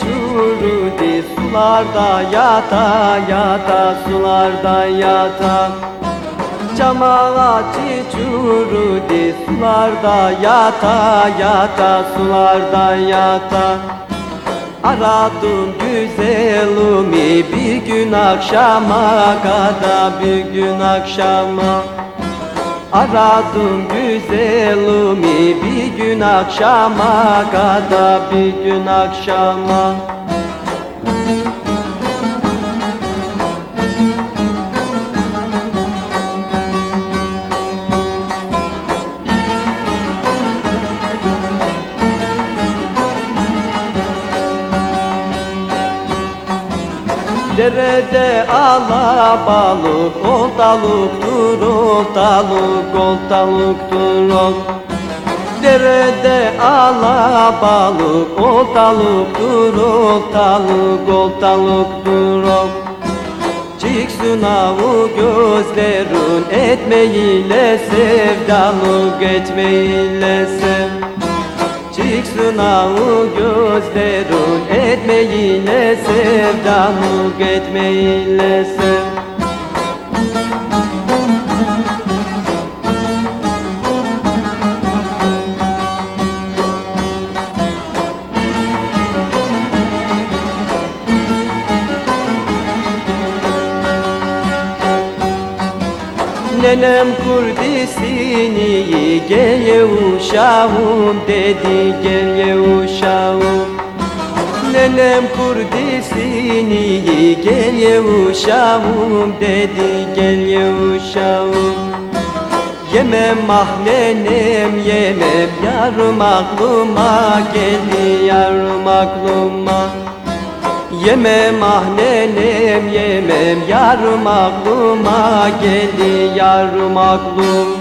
çürüdü Sularda yata yata sularda yata. Çam ağacı çürüdü Sularda yata yata sularda yata. Aradım güzelimi bir gün akşama kadar bir gün akşama Aradım güzelimi bir gün akşama kadar bir gün akşama Derede alabalık, oltalıktır, oltalık, oltalıktır, ol. Derede alabalık, oltalıktır, oltalık, oltalıktır, ol. Çıksın avu gözlerin, etmeyle sevdalık, etmeyle sev. Çıksın avu gözlerin Etmeyle sevdalık etmeyle sev Nenem kurdisini gel ye uşağım dedi gel ye uşağım. Nenem kurdisini gel ye uşağım dedi gel ye uşağım. Yemem ah nenem yemem yarım aklıma geldi yarım aklıma Yemem ah nenem yemem. Yarım aklıma geldi yarım aklım